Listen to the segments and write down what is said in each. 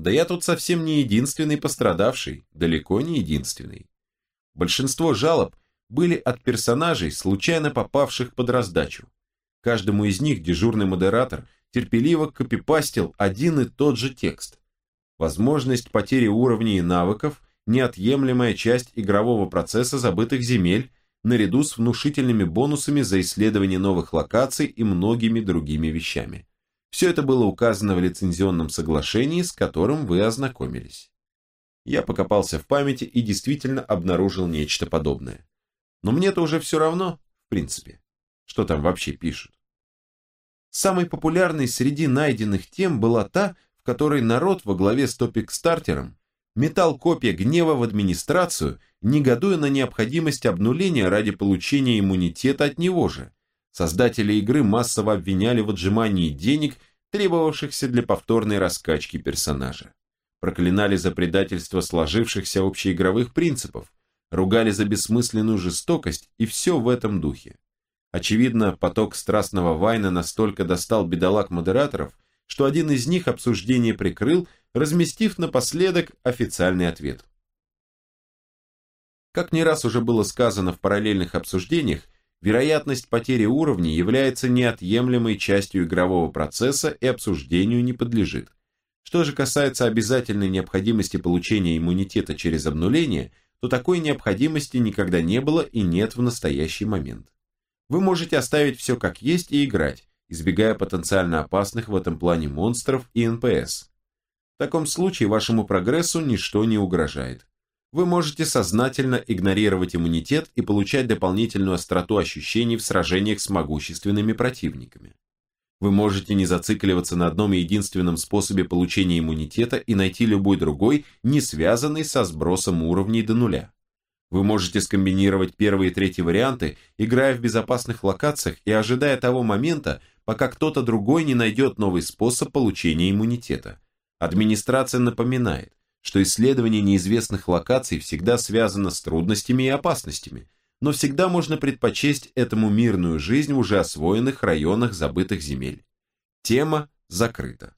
Да я тут совсем не единственный пострадавший, далеко не единственный. Большинство жалоб были от персонажей, случайно попавших под раздачу. Каждому из них дежурный модератор терпеливо копипастил один и тот же текст. Возможность потери уровней и навыков – неотъемлемая часть игрового процесса забытых земель, наряду с внушительными бонусами за исследование новых локаций и многими другими вещами. Все это было указано в лицензионном соглашении, с которым вы ознакомились. Я покопался в памяти и действительно обнаружил нечто подобное. Но мне-то уже все равно, в принципе, что там вообще пишут. Самой популярной среди найденных тем была та, в которой народ во главе с топик-стартером метал копья гнева в администрацию, негодуя на необходимость обнуления ради получения иммунитета от него же. Создатели игры массово обвиняли в отжимании денег, требовавшихся для повторной раскачки персонажа. Проклинали за предательство сложившихся общеигровых принципов, ругали за бессмысленную жестокость и все в этом духе. Очевидно, поток страстного вайна настолько достал бедолаг-модераторов, что один из них обсуждение прикрыл, разместив напоследок официальный ответ. Как не раз уже было сказано в параллельных обсуждениях, вероятность потери уровней является неотъемлемой частью игрового процесса и обсуждению не подлежит. Что же касается обязательной необходимости получения иммунитета через обнуление, то такой необходимости никогда не было и нет в настоящий момент. Вы можете оставить все как есть и играть, избегая потенциально опасных в этом плане монстров и НПС. В таком случае вашему прогрессу ничто не угрожает. Вы можете сознательно игнорировать иммунитет и получать дополнительную остроту ощущений в сражениях с могущественными противниками. Вы можете не зацикливаться на одном единственном способе получения иммунитета и найти любой другой, не связанный со сбросом уровней до нуля. Вы можете скомбинировать первые и третьи варианты, играя в безопасных локациях и ожидая того момента, пока кто-то другой не найдет новый способ получения иммунитета. Администрация напоминает, что исследование неизвестных локаций всегда связано с трудностями и опасностями, но всегда можно предпочесть этому мирную жизнь в уже освоенных районах забытых земель. Тема закрыта.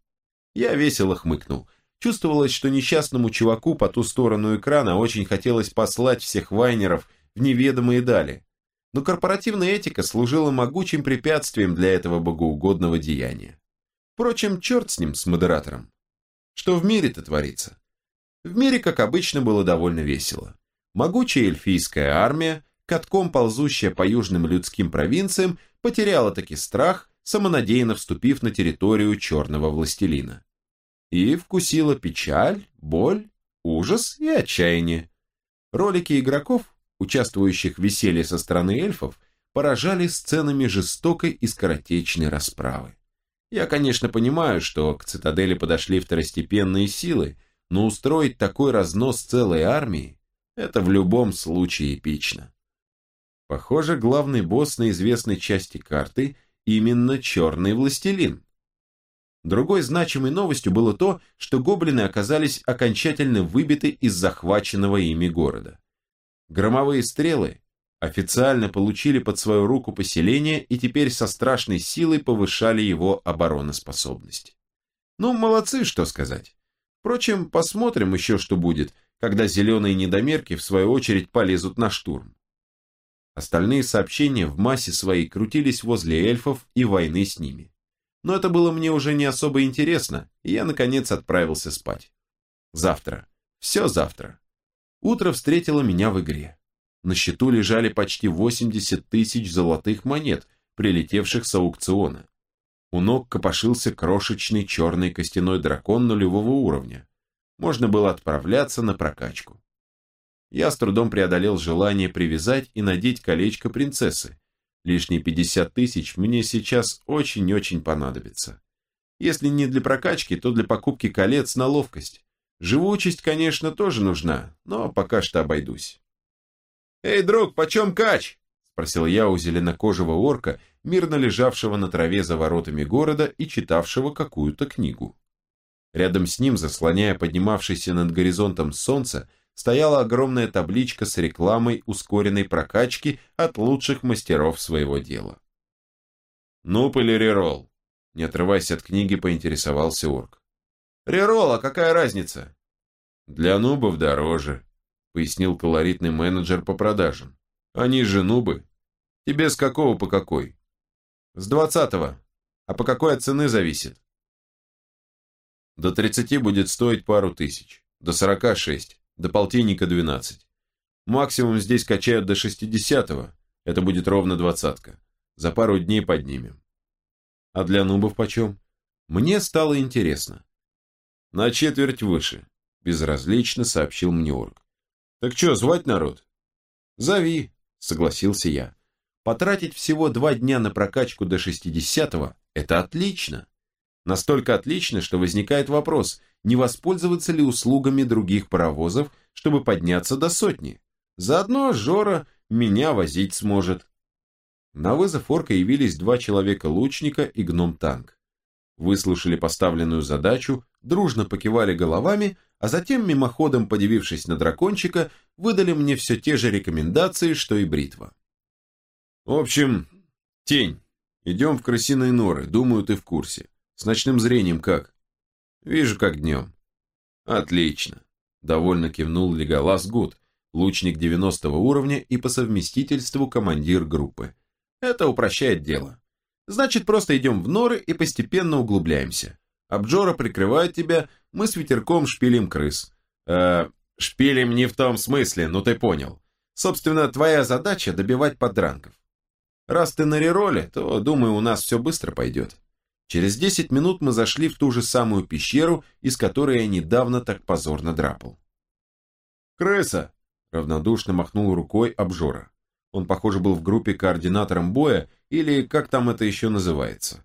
Я весело хмыкнул – Чувствовалось, что несчастному чуваку по ту сторону экрана очень хотелось послать всех вайнеров в неведомые дали. Но корпоративная этика служила могучим препятствием для этого богоугодного деяния. Впрочем, черт с ним, с модератором. Что в мире-то творится? В мире, как обычно, было довольно весело. Могучая эльфийская армия, катком ползущая по южным людским провинциям, потеряла таки страх, самонадеянно вступив на территорию черного властелина и вкусила печаль, боль, ужас и отчаяние. Ролики игроков, участвующих в веселье со стороны эльфов, поражали сценами жестокой и скоротечной расправы. Я, конечно, понимаю, что к цитадели подошли второстепенные силы, но устроить такой разнос целой армии – это в любом случае эпично. Похоже, главный босс на известной части карты – именно Черный Властелин. Другой значимой новостью было то, что гоблины оказались окончательно выбиты из захваченного ими города. Громовые стрелы официально получили под свою руку поселение и теперь со страшной силой повышали его обороноспособность. Ну, молодцы, что сказать. Впрочем, посмотрим еще, что будет, когда зеленые недомерки в свою очередь полезут на штурм. Остальные сообщения в массе своей крутились возле эльфов и войны с ними но это было мне уже не особо интересно, и я, наконец, отправился спать. Завтра. Все завтра. Утро встретило меня в игре. На счету лежали почти 80 тысяч золотых монет, прилетевших с аукциона. У ног копошился крошечный черный костяной дракон нулевого уровня. Можно было отправляться на прокачку. Я с трудом преодолел желание привязать и надеть колечко принцессы, Лишние 50 тысяч мне сейчас очень-очень понадобится. Если не для прокачки, то для покупки колец на ловкость. Живучесть, конечно, тоже нужна, но пока что обойдусь. «Эй, друг, почем кач?» – спросил я у зеленокожего орка, мирно лежавшего на траве за воротами города и читавшего какую-то книгу. Рядом с ним, заслоняя поднимавшееся над горизонтом солнце, стояла огромная табличка с рекламой ускоренной прокачки от лучших мастеров своего дела. «Ну, или реролл?» Не отрываясь от книги, поинтересовался орк. Реролл, а какая разница? Для нубов дороже, пояснил колоритный менеджер по продажам. Они же нубы. Тебе с какого по какой? С двадцатого. А по какой от цены зависит? До тридцати будет стоить пару тысяч. До сорока шесть. До полтинника двенадцать. Максимум здесь качают до шестидесятого. Это будет ровно двадцатка. За пару дней поднимем. А для нубов почем? Мне стало интересно. На четверть выше, безразлично сообщил мне орк. Так что, звать народ? Зови, согласился я. Потратить всего два дня на прокачку до шестидесятого – это отлично. Настолько отлично, что возникает вопрос, не воспользоваться ли услугами других паровозов, чтобы подняться до сотни. Заодно Жора меня возить сможет. На вызов орка явились два человека-лучника и гном-танк. Выслушали поставленную задачу, дружно покивали головами, а затем, мимоходом подивившись на дракончика, выдали мне все те же рекомендации, что и бритва. В общем, тень, идем в крысиные норы, думаю, ты в курсе. С ночным зрением как? Вижу, как днем. Отлично. Довольно кивнул Леголас Гуд, лучник 90 уровня и по совместительству командир группы. Это упрощает дело. Значит, просто идем в норы и постепенно углубляемся. Обжора прикрывает тебя, мы с ветерком шпилим крыс. Э, шпилим не в том смысле, ну ты понял. Собственно, твоя задача добивать подранков. Раз ты на рероле, то, думаю, у нас все быстро пойдет. Через 10 минут мы зашли в ту же самую пещеру, из которой я недавно так позорно драпал. «Крыса!» Равнодушно махнул рукой обжора. Он, похоже, был в группе координатором боя, или как там это еще называется.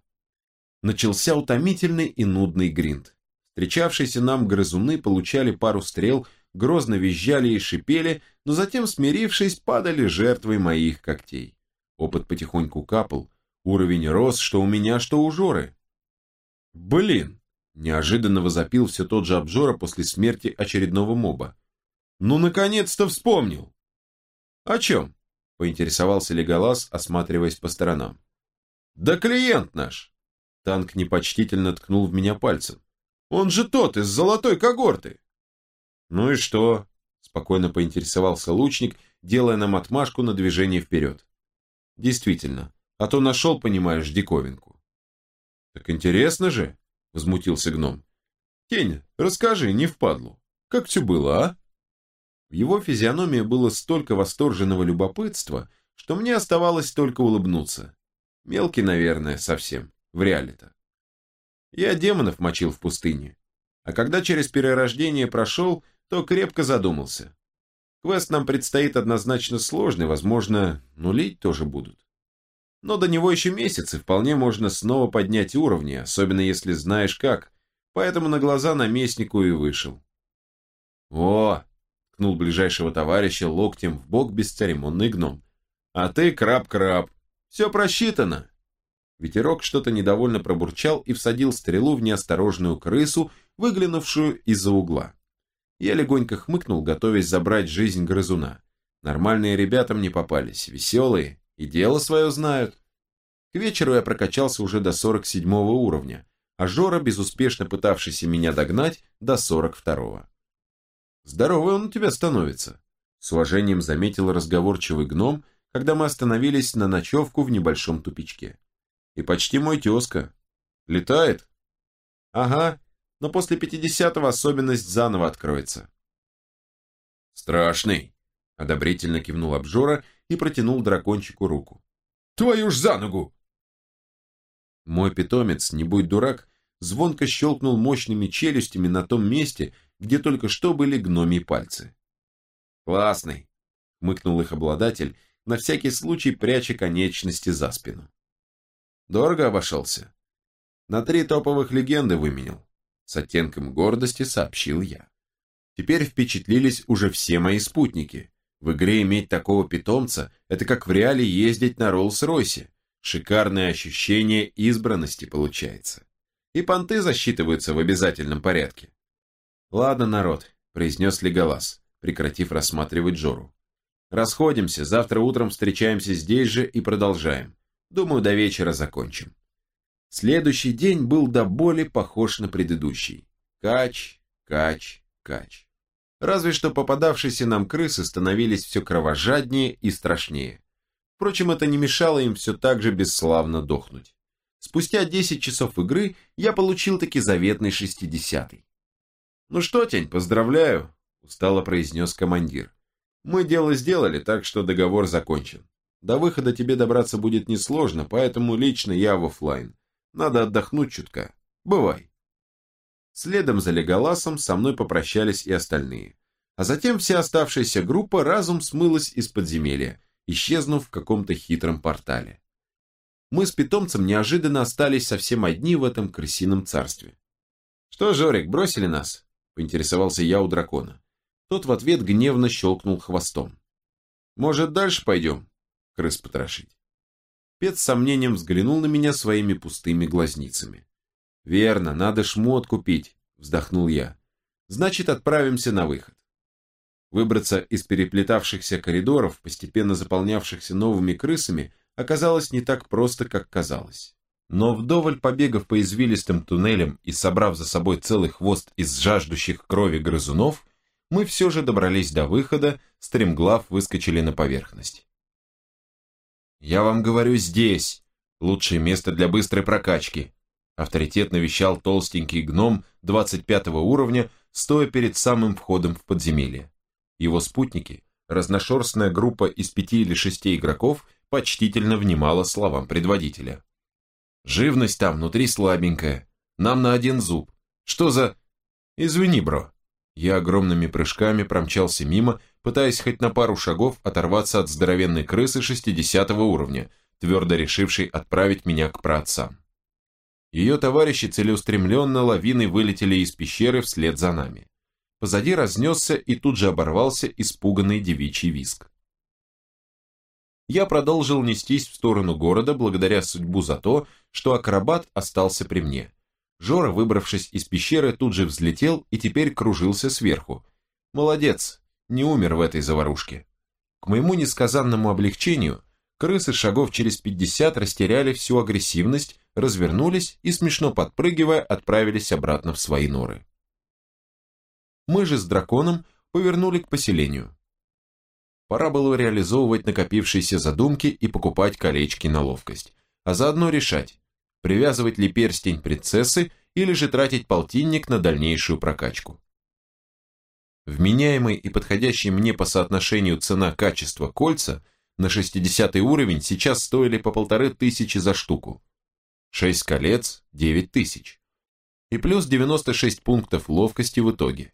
Начался утомительный и нудный гринд. Встречавшиеся нам грызуны получали пару стрел, грозно визжали и шипели, но затем, смирившись, падали жертвой моих когтей. Опыт потихоньку капал, уровень рос, что у меня, что у Жоры. «Блин!» – неожиданно возопил все тот же обжора после смерти очередного моба. Ну, наконец-то вспомнил. О чем? Поинтересовался Леголас, осматриваясь по сторонам. Да клиент наш. Танк непочтительно ткнул в меня пальцем. Он же тот, из золотой когорты. Ну и что? Спокойно поинтересовался лучник, делая нам отмашку на движение вперед. Действительно, а то нашел, понимаешь, диковинку. Так интересно же, возмутился гном. Тень, расскажи, не впадлу. Как все было, а? В его физиономии было столько восторженного любопытства, что мне оставалось только улыбнуться. Мелкий, наверное, совсем, в реале-то. Я демонов мочил в пустыне, а когда через перерождение прошел, то крепко задумался. Квест нам предстоит однозначно сложный, возможно, нулить тоже будут. Но до него еще месяцы, вполне можно снова поднять уровни, особенно если знаешь как, поэтому на глаза наместнику и вышел. «О, ткнул ближайшего товарища локтем в бок бесцеремонный гном. «А ты краб-краб. Все просчитано!» Ветерок что-то недовольно пробурчал и всадил стрелу в неосторожную крысу, выглянувшую из-за угла. Я легонько хмыкнул, готовясь забрать жизнь грызуна. Нормальные ребята мне попались, веселые, и дело свое знают. К вечеру я прокачался уже до 47 уровня, а Жора, безуспешно пытавшийся меня догнать, до 42-го. Здоровый он у тебя становится. С уважением заметил разговорчивый гном, когда мы остановились на ночевку в небольшом тупичке. И почти мой тезка. Летает? Ага, но после пятидесятого особенность заново откроется. Страшный, одобрительно кивнул обжора и протянул дракончику руку. Твою ж за ногу! Мой питомец, не будь дурак, звонко щелкнул мощными челюстями на том месте, где только что были гномии пальцы. «Классный!» — хмыкнул их обладатель, на всякий случай пряча конечности за спину. «Дорого обошелся?» «На три топовых легенды выменил», — с оттенком гордости сообщил я. Теперь впечатлились уже все мои спутники. В игре иметь такого питомца – это как в реале ездить на Роллс-Ройсе. Шикарное ощущение избранности получается. И понты засчитываются в обязательном порядке. «Ладно, народ», – произнес Леголас, прекратив рассматривать Джору. «Расходимся, завтра утром встречаемся здесь же и продолжаем. Думаю, до вечера закончим». Следующий день был до боли похож на предыдущий. Кач, кач, кач. Разве что попадавшиеся нам крысы становились все кровожаднее и страшнее. Впрочем, это не мешало им все так же бесславно дохнуть. Спустя 10 часов игры я получил таки заветный шестидесятый. «Ну что, Тень, поздравляю», – устало произнес командир. «Мы дело сделали, так что договор закончен. До выхода тебе добраться будет несложно, поэтому лично я в офлайн. Надо отдохнуть чутка. Бывай». Следом за Леголасом со мной попрощались и остальные. А затем вся оставшаяся группа разум смылась из подземелья, исчезнув в каком-то хитром портале. Мы с питомцем неожиданно остались совсем одни в этом крысином царстве. «Что, Жорик, бросили нас?» – поинтересовался я у дракона. Тот в ответ гневно щелкнул хвостом. «Может, дальше пойдем?» – крыс потрошить. Пет с сомнением взглянул на меня своими пустыми глазницами. «Верно, надо шмот купить», – вздохнул я. «Значит, отправимся на выход». Выбраться из переплетавшихся коридоров, постепенно заполнявшихся новыми крысами, оказалось не так просто, как казалось. Но вдоволь побегав по извилистым туннелям и собрав за собой целый хвост из жаждущих крови грызунов, мы все же добрались до выхода, стремглав выскочили на поверхность. «Я вам говорю, здесь! Лучшее место для быстрой прокачки!» авторитетно вещал толстенький гном 25 уровня, стоя перед самым входом в подземелье. Его спутники, разношерстная группа из пяти или шести игроков, почтительно внимала словам предводителя. «Живность там внутри слабенькая, нам на один зуб. Что за...» «Извини, бро». Я огромными прыжками промчался мимо, пытаясь хоть на пару шагов оторваться от здоровенной крысы 60 уровня, твердо решившей отправить меня к праотцам. Ее товарищи целеустремленно лавиной вылетели из пещеры вслед за нами. Позади разнесся и тут же оборвался испуганный девичий виск. Я продолжил нестись в сторону города благодаря судьбу за то, что акробат остался при мне. Жора, выбравшись из пещеры, тут же взлетел и теперь кружился сверху. Молодец, не умер в этой заварушке. К моему несказанному облегчению, крысы шагов через 50 растеряли всю агрессивность развернулись и, смешно подпрыгивая, отправились обратно в свои норы. Мы же с драконом повернули к поселению. Пора было реализовывать накопившиеся задумки и покупать колечки на ловкость, а заодно решать, привязывать ли перстень принцессы или же тратить полтинник на дальнейшую прокачку. Вменяемый и подходящий мне по соотношению цена-качество кольца на 60 уровень сейчас стоили по полторы тысячи за штуку, 6 колец – 9 тысяч. И плюс 96 пунктов ловкости в итоге.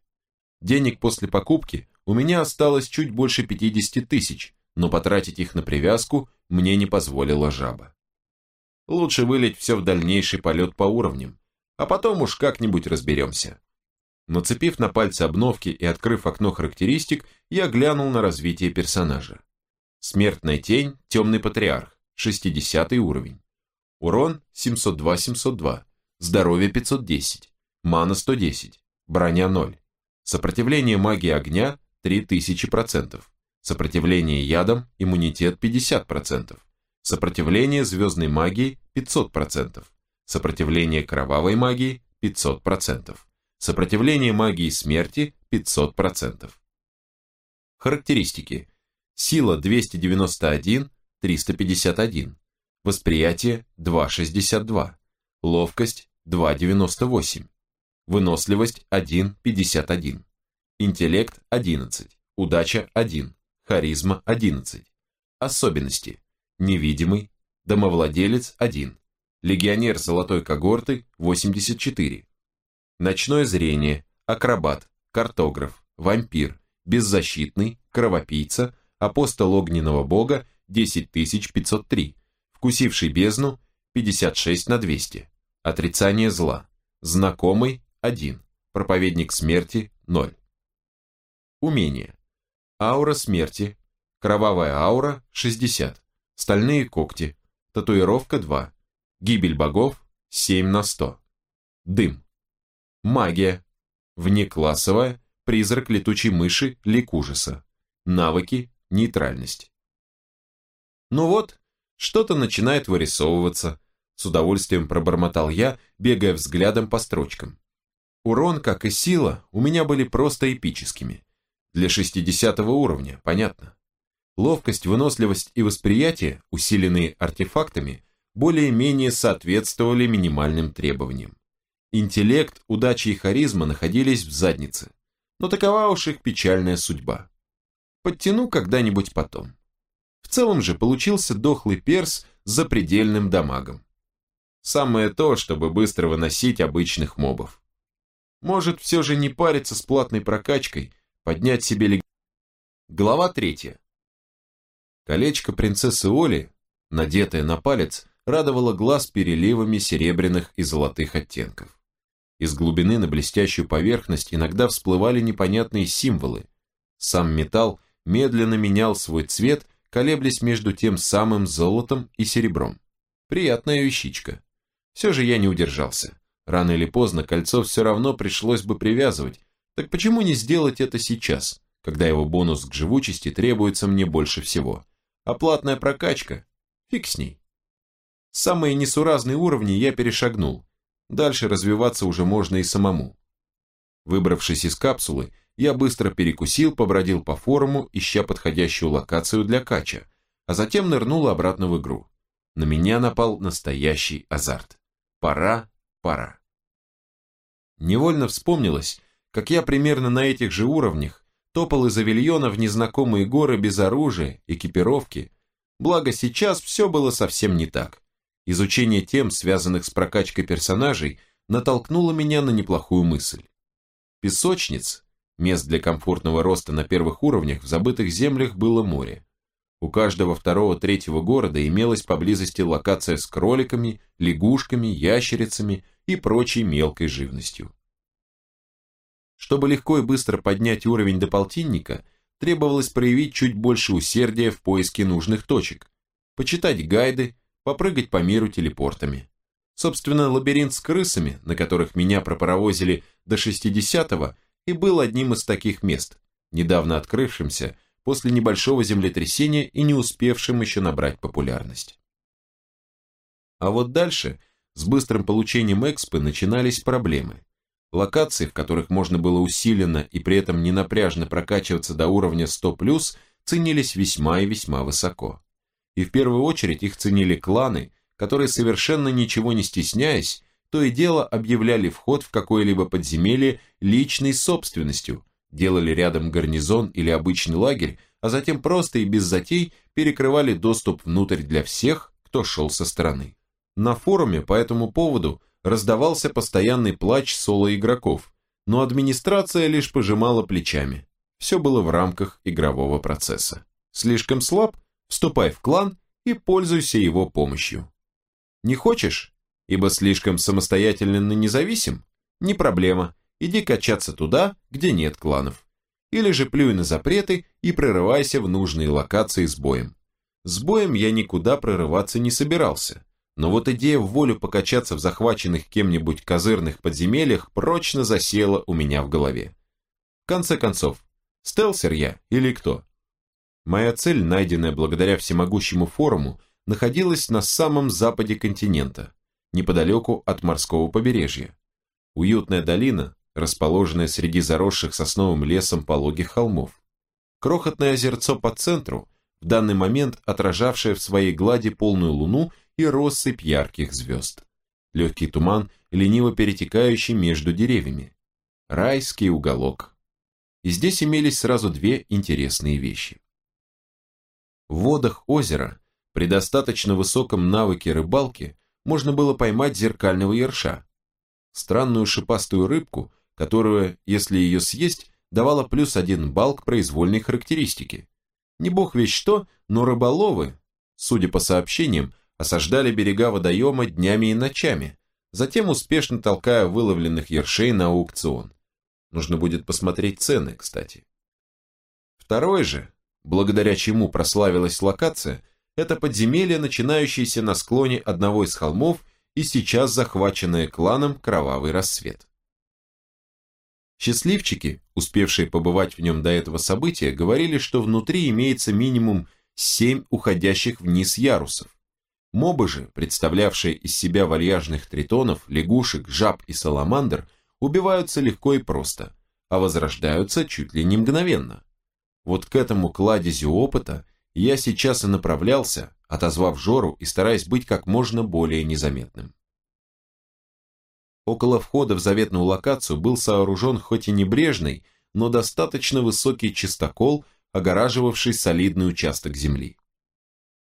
Денег после покупки у меня осталось чуть больше 50 тысяч, но потратить их на привязку мне не позволила жаба. Лучше вылить все в дальнейший полет по уровням, а потом уж как-нибудь разберемся. Нацепив на пальцы обновки и открыв окно характеристик, я глянул на развитие персонажа. Смертная тень, темный патриарх, 60 уровень. Урон 702-702. Здоровье 510. Мана 110. Броня 0. Сопротивление магии огня 3000%. Сопротивление ядом, иммунитет 50%. Сопротивление звездной магии 500%. Сопротивление кровавой магии 500%. Сопротивление магии смерти 500%. Характеристики. Сила 291, 351. Восприятие 2,62. Ловкость 2,98. Выносливость 1,51. Интеллект 11. Удача 1. Харизма 11. Особенности. Невидимый. Домовладелец 1. Легионер золотой когорты 84. Ночное зрение. Акробат. Картограф. Вампир. Беззащитный. Кровопийца. Апостол огненного бога 10503 Вкусивший бездну 56 на 200. Отрицание зла. Знакомый 1. Проповедник смерти 0. Умение. Аура смерти. Кровавая аура 60. Стальные когти. Татуировка 2. Гибель богов 7 на 100. Дым. Магия. Внеклассовая. Призрак летучей мыши, лик ужаса. Навыки. Нейтральность. Ну вот, что-то начинает вырисовываться. С удовольствием пробормотал я, бегая взглядом по строчкам. Урон, как и сила, у меня были просто эпическими. Для 60 уровня, понятно. Ловкость, выносливость и восприятие, усиленные артефактами, более-менее соответствовали минимальным требованиям. Интеллект, удача и харизма находились в заднице, но такова уж их печальная судьба. Подтяну когда-нибудь потом. В целом же получился дохлый перс с запредельным дамагом. Самое то, чтобы быстро выносить обычных мобов. Может, все же не париться с платной прокачкой, поднять себе лег... Глава третья. Колечко принцессы Оли, надетое на палец, радовало глаз переливами серебряных и золотых оттенков. Из глубины на блестящую поверхность иногда всплывали непонятные символы. Сам металл медленно менял свой цвет, колеблясь между тем самым золотом и серебром. Приятная вещичка. Все же я не удержался. Рано или поздно кольцо все равно пришлось бы привязывать, так почему не сделать это сейчас, когда его бонус к живучести требуется мне больше всего? А прокачка? Фиг с ней. Самые несуразные уровни я перешагнул. Дальше развиваться уже можно и самому. Выбравшись из капсулы, я быстро перекусил, побродил по форуму, ища подходящую локацию для кача, а затем нырнул обратно в игру. На меня напал настоящий азарт. Пора, пора. Невольно вспомнилось, как я примерно на этих же уровнях топал из авильона в незнакомые горы без оружия, экипировки. Благо сейчас все было совсем не так. Изучение тем, связанных с прокачкой персонажей, натолкнуло меня на неплохую мысль. Песочниц, мест для комфортного роста на первых уровнях, в забытых землях было море. У каждого второго-третьего города имелась поблизости локация с кроликами, лягушками, ящерицами и прочей мелкой живностью. Чтобы легко и быстро поднять уровень до полтинника, требовалось проявить чуть больше усердия в поиске нужных точек, почитать гайды, попрыгать по миру телепортами. Собственно, лабиринт с крысами, на которых меня пропаровозили до 60-го, и был одним из таких мест, недавно открывшимся после небольшого землетрясения и не успевшим еще набрать популярность. А вот дальше, с быстрым получением экспы, начинались проблемы. Локации, в которых можно было усиленно и при этом не напряжно прокачиваться до уровня 100+, ценились весьма и весьма высоко. И в первую очередь их ценили кланы, которые совершенно ничего не стесняясь, то и дело объявляли вход в какое-либо подземелье личной собственностью, делали рядом гарнизон или обычный лагерь, а затем просто и без затей перекрывали доступ внутрь для всех, кто шел со стороны. На форуме по этому поводу раздавался постоянный плач соло-игроков, но администрация лишь пожимала плечами. Все было в рамках игрового процесса. Слишком слаб? Вступай в клан и пользуйся его помощью. Не хочешь? Ибо слишком самостоятелен и независим? Не проблема, иди качаться туда, где нет кланов. Или же плюй на запреты и прорывайся в нужные локации с боем. С боем я никуда прорываться не собирался, но вот идея в волю покачаться в захваченных кем-нибудь козырных подземельях прочно засела у меня в голове. В конце концов, стелсер я или кто? Моя цель, найденная благодаря всемогущему форуму, находилась на самом западе континента, неподалеку от морского побережья. Уютная долина, расположенная среди заросших сосновым лесом пологих холмов. Крохотное озерцо по центру, в данный момент отражавшее в своей глади полную луну и россыпь ярких звезд. Легкий туман, лениво перетекающий между деревьями. Райский уголок. И здесь имелись сразу две интересные вещи. В водах озера, при достаточно высоком навыке рыбалки, можно было поймать зеркального ерша. Странную шипастую рыбку, которую, если ее съесть, давала плюс один балл к произвольной характеристике. Не бог весь что, но рыболовы, судя по сообщениям, осаждали берега водоема днями и ночами, затем успешно толкая выловленных ершей на аукцион. Нужно будет посмотреть цены, кстати. Второй же, благодаря чему прославилась локация, это подземелье, начинающееся на склоне одного из холмов и сейчас захваченное кланом Кровавый Рассвет. Счастливчики, успевшие побывать в нем до этого события, говорили, что внутри имеется минимум семь уходящих вниз ярусов. Мобы же, представлявшие из себя вальяжных тритонов, лягушек, жаб и саламандр, убиваются легко и просто, а возрождаются чуть ли не мгновенно. Вот к этому кладезю опыта я сейчас и направлялся, отозвав Жору и стараясь быть как можно более незаметным. Около входа в заветную локацию был сооружен хоть и небрежный, но достаточно высокий чистокол, огораживавший солидный участок земли.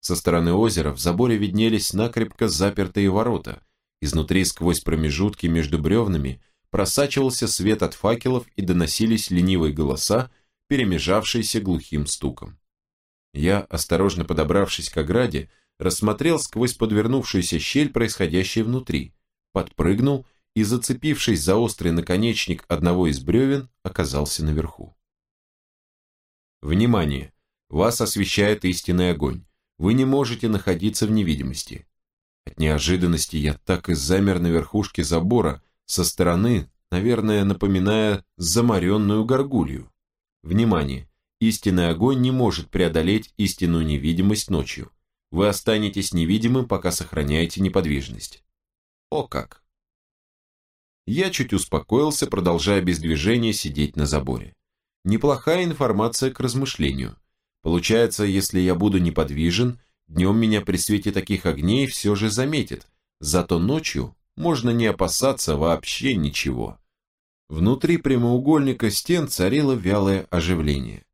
Со стороны озера в заборе виднелись накрепко запертые ворота, изнутри сквозь промежутки между бревнами просачивался свет от факелов и доносились ленивые голоса, перемежавшиеся глухим стуком. Я, осторожно подобравшись к ограде, рассмотрел сквозь подвернувшуюся щель происходящее внутри, подпрыгнул и, зацепившись за острый наконечник одного из бревен, оказался наверху. Внимание! Вас освещает истинный огонь. Вы не можете находиться в невидимости. От неожиданности я так и замер на верхушке забора, со стороны, наверное, напоминая замаренную горгулью. Внимание! Истинный огонь не может преодолеть истинную невидимость ночью. Вы останетесь невидимым, пока сохраняете неподвижность. О как! Я чуть успокоился, продолжая без движения сидеть на заборе. Неплохая информация к размышлению. Получается, если я буду неподвижен, днем меня при свете таких огней все же заметит, зато ночью можно не опасаться вообще ничего. Внутри прямоугольника стен царило вялое оживление.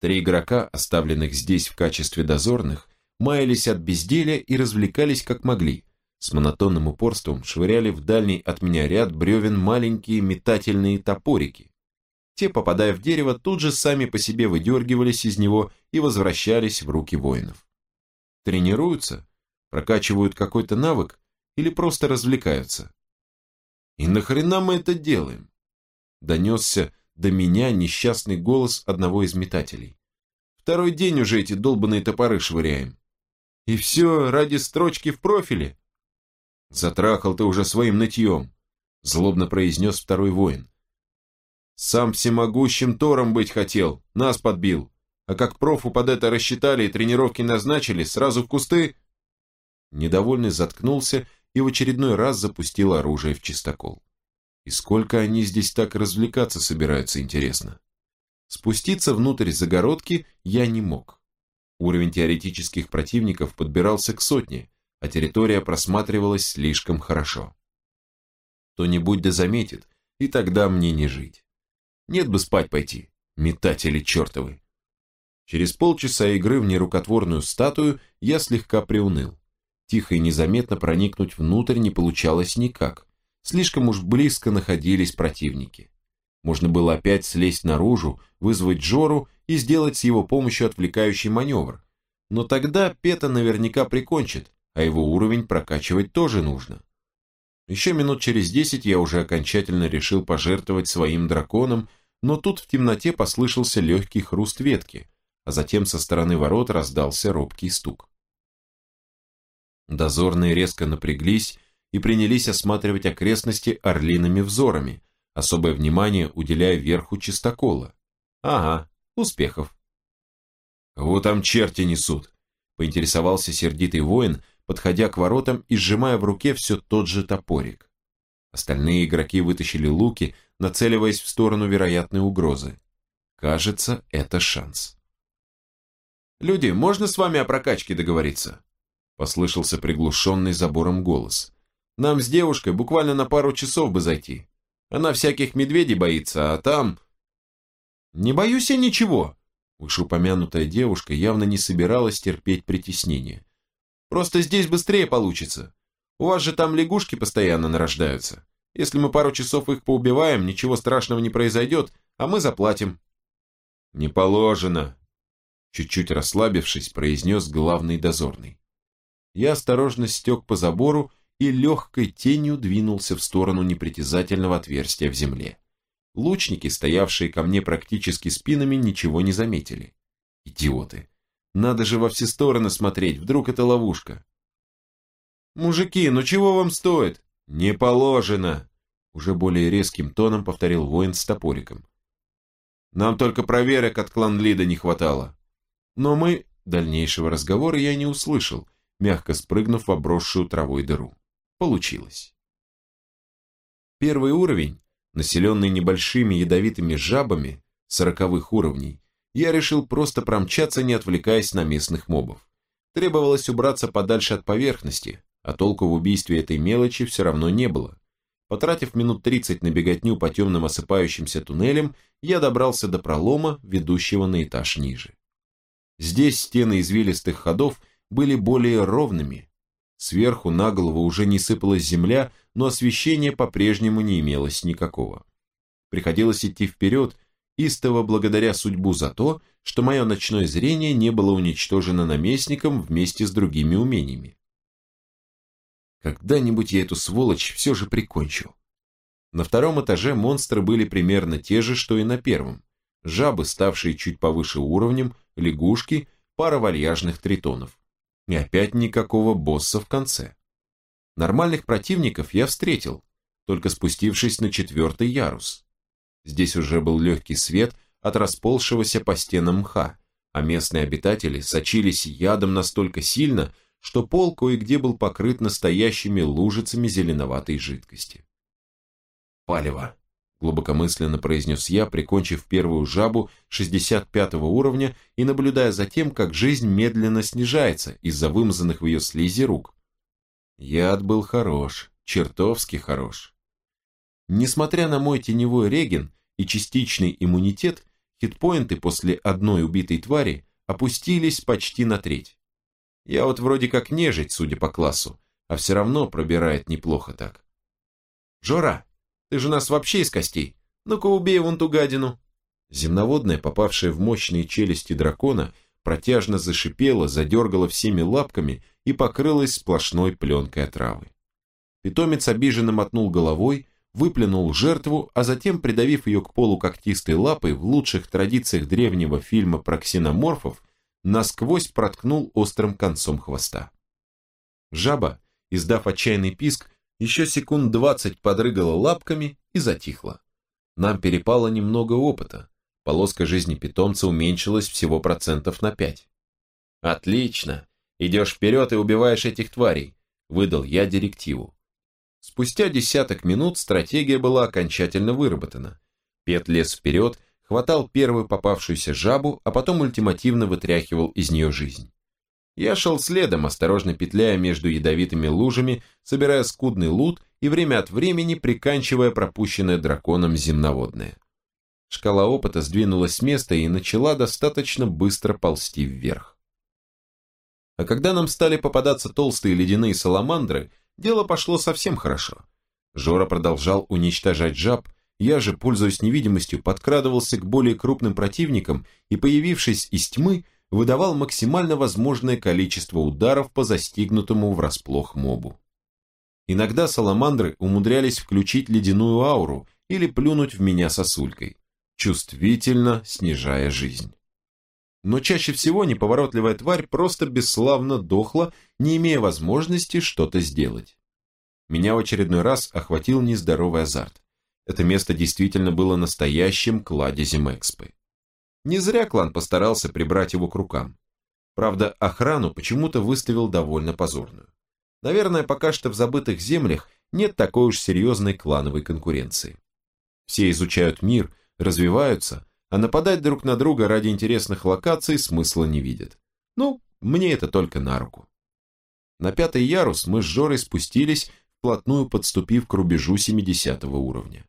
Три игрока, оставленных здесь в качестве дозорных, маялись от безделия и развлекались как могли – с монотонным упорством швыряли в дальний от меня ряд бревен маленькие метательные топорики. Те, попадая в дерево, тут же сами по себе выдергивались из него и возвращались в руки воинов. Тренируются? Прокачивают какой-то навык? Или просто развлекаются? И нахрена мы это делаем? Донесся до меня несчастный голос одного из метателей. Второй день уже эти долбанные топоры швыряем. И все ради строчки в профиле? Затрахал ты уже своим нытьем, злобно произнес второй воин. Сам всемогущим Тором быть хотел, нас подбил. А как профу под это рассчитали и тренировки назначили, сразу в кусты... Недовольный заткнулся и в очередной раз запустил оружие в чистокол. И сколько они здесь так развлекаться собираются, интересно. Спуститься внутрь загородки я не мог. Уровень теоретических противников подбирался к сотне, а территория просматривалась слишком хорошо. Кто-нибудь да заметит, и тогда мне не жить. Нет бы спать пойти, метатели чертовы. Через полчаса игры в нерукотворную статую я слегка приуныл. Тихо и незаметно проникнуть внутрь не получалось никак. Слишком уж близко находились противники. Можно было опять слезть наружу, вызвать Джору и сделать с его помощью отвлекающий маневр. Но тогда Пета наверняка прикончит, а его уровень прокачивать тоже нужно. Еще минут через десять я уже окончательно решил пожертвовать своим драконом, но тут в темноте послышался легкий хруст ветки, а затем со стороны ворот раздался робкий стук. Дозорные резко напряглись и принялись осматривать окрестности орлиными взорами, особое внимание уделяя верху чистокола. Ага, успехов. «Вот там черти несут», — поинтересовался сердитый воин, подходя к воротам и сжимая в руке все тот же топорик. Остальные игроки вытащили луки, нацеливаясь в сторону вероятной угрозы. Кажется, это шанс. «Люди, можно с вами о прокачке договориться?» Послышался приглушенный забором голос. «Нам с девушкой буквально на пару часов бы зайти. Она всяких медведей боится, а там...» «Не боюсь я ничего!» Вышеупомянутая девушка явно не собиралась терпеть притеснение. Просто здесь быстрее получится. У вас же там лягушки постоянно нарождаются. Если мы пару часов их поубиваем, ничего страшного не произойдет, а мы заплатим». «Не положено», — чуть-чуть расслабившись, произнес главный дозорный. Я осторожно стек по забору и легкой тенью двинулся в сторону непритязательного отверстия в земле. Лучники, стоявшие ко мне практически спинами, ничего не заметили. Идиоты. Надо же во все стороны смотреть, вдруг это ловушка. «Мужики, ну чего вам стоит?» «Не положено!» Уже более резким тоном повторил воин с топориком. «Нам только проверок от клан-лида не хватало». Но мы... Дальнейшего разговора я не услышал, мягко спрыгнув в обросшую травой дыру. Получилось. Первый уровень населенный небольшими ядовитыми жабами сороковых уровней, я решил просто промчаться, не отвлекаясь на местных мобов. Требовалось убраться подальше от поверхности, а толку в убийстве этой мелочи все равно не было. Потратив минут 30 на беготню по темным осыпающимся туннелям, я добрался до пролома, ведущего на этаж ниже. Здесь стены извилистых ходов были более ровными. Сверху на голову уже не сыпалась земля, но освещения по-прежнему не имелось никакого. Приходилось идти вперед, истово благодаря судьбу за то, что мое ночное зрение не было уничтожено наместником вместе с другими умениями. Когда-нибудь я эту сволочь все же прикончу. На втором этаже монстры были примерно те же, что и на первом. Жабы, ставшие чуть повыше уровнем, лягушки, пара вальяжных тритонов. И опять никакого босса в конце. Нормальных противников я встретил, только спустившись на четвертый ярус. Здесь уже был легкий свет от расползшегося по стенам мха, а местные обитатели сочились ядом настолько сильно, что пол кое-где был покрыт настоящими лужицами зеленоватой жидкости. «Палево», — глубокомысленно произнес я, прикончив первую жабу 65 уровня и наблюдая за тем, как жизнь медленно снижается из-за вымазанных в ее слизи рук. Яд был хорош, чертовски хорош. Несмотря на мой теневой реген и частичный иммунитет, хитпоинты после одной убитой твари опустились почти на треть. Я вот вроде как нежить, судя по классу, а все равно пробирает неплохо так. «Жора, ты же нас вообще из костей. Ну-ка убей вон ту гадину». Земноводная, попавшая в мощные челюсти дракона, протяжно зашипела, задергала всеми лапками и покрылась сплошной пленкой отравы. Питомец обиженно мотнул головой, выплюнул жертву, а затем, придавив ее к полу когтистой лапой в лучших традициях древнего фильма про ксеноморфов, насквозь проткнул острым концом хвоста. Жаба, издав отчаянный писк, еще секунд двадцать подрыгала лапками и затихла. Нам перепало немного опыта. Полоска жизни питомца уменьшилась всего процентов на пять. «Отлично! Идешь вперед и убиваешь этих тварей», — выдал я директиву. Спустя десяток минут стратегия была окончательно выработана. Пет лез вперед, хватал первую попавшуюся жабу, а потом ультимативно вытряхивал из нее жизнь. Я шел следом, осторожно петляя между ядовитыми лужами, собирая скудный лут и время от времени приканчивая пропущенное драконом земноводное. Шкала опыта сдвинулась с места и начала достаточно быстро ползти вверх. А когда нам стали попадаться толстые ледяные саламандры, дело пошло совсем хорошо. Жора продолжал уничтожать жаб, я же, пользуясь невидимостью, подкрадывался к более крупным противникам и, появившись из тьмы, выдавал максимально возможное количество ударов по застигнутому врасплох мобу. Иногда саламандры умудрялись включить ледяную ауру или плюнуть в меня сосулькой, чувствительно снижая жизнь. Но чаще всего неповоротливая тварь просто бесславно дохла, не имея возможности что-то сделать. Меня в очередной раз охватил нездоровый азарт. Это место действительно было настоящим кладезем экспы. Не зря клан постарался прибрать его к рукам. Правда, охрану почему-то выставил довольно позорную. Наверное, пока что в забытых землях нет такой уж серьезной клановой конкуренции. Все изучают мир, развиваются, а нападать друг на друга ради интересных локаций смысла не видят. Ну, мне это только на руку. На пятый ярус мы с Жорой спустились, вплотную подступив к рубежу 70 уровня.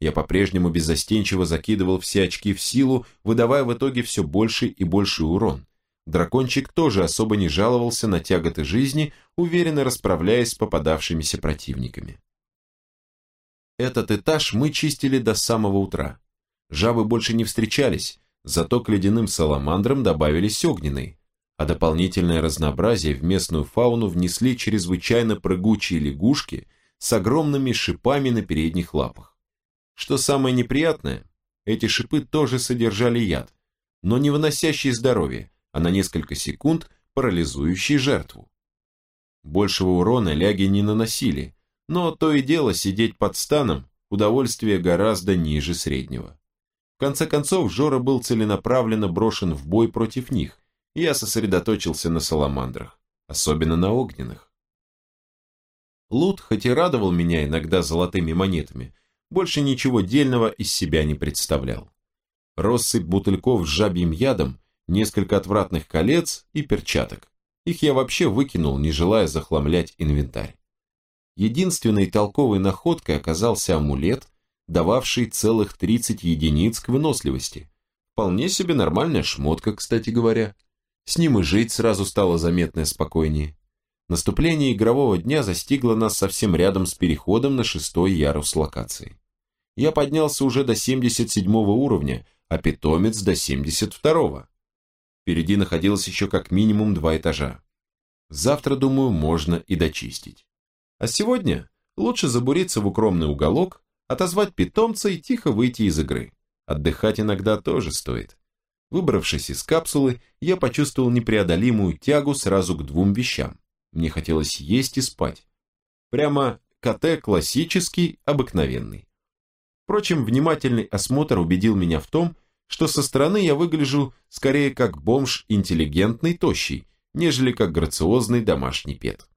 Я по-прежнему беззастенчиво закидывал все очки в силу, выдавая в итоге все больше и больше урон. Дракончик тоже особо не жаловался на тяготы жизни, уверенно расправляясь с попадавшимися противниками. Этот этаж мы чистили до самого утра. Жабы больше не встречались, зато к ледяным саламандрам добавились огненные, а дополнительное разнообразие в местную фауну внесли чрезвычайно прыгучие лягушки с огромными шипами на передних лапах. Что самое неприятное, эти шипы тоже содержали яд, но не выносящий здоровье, а на несколько секунд парализующий жертву. Большего урона ляги не наносили, но то и дело сидеть под станом удовольствие гораздо ниже среднего. В конце концов, Жора был целенаправленно брошен в бой против них, и я сосредоточился на саламандрах, особенно на огненных. Лут хоть и радовал меня иногда золотыми монетами, больше ничего дельного из себя не представлял. Россыпь бутыльков с жабьим ядом, несколько отвратных колец и перчаток. Их я вообще выкинул, не желая захламлять инвентарь. Единственной толковой находкой оказался амулет, дававший целых 30 единиц к выносливости. Вполне себе нормальная шмотка, кстати говоря. С ним и жить сразу стало заметно спокойнее. Наступление игрового дня застигло нас совсем рядом с переходом на шестой ярус локации. Я поднялся уже до 77 уровня, а питомец до 72 -го. Впереди находилось еще как минимум два этажа. Завтра, думаю, можно и дочистить. А сегодня лучше забуриться в укромный уголок, отозвать питомца и тихо выйти из игры. Отдыхать иногда тоже стоит. Выбравшись из капсулы, я почувствовал непреодолимую тягу сразу к двум вещам. Мне хотелось есть и спать. Прямо КТ классический, обыкновенный. Впрочем, внимательный осмотр убедил меня в том, что со стороны я выгляжу скорее как бомж интеллигентный, тощий, нежели как грациозный домашний пет.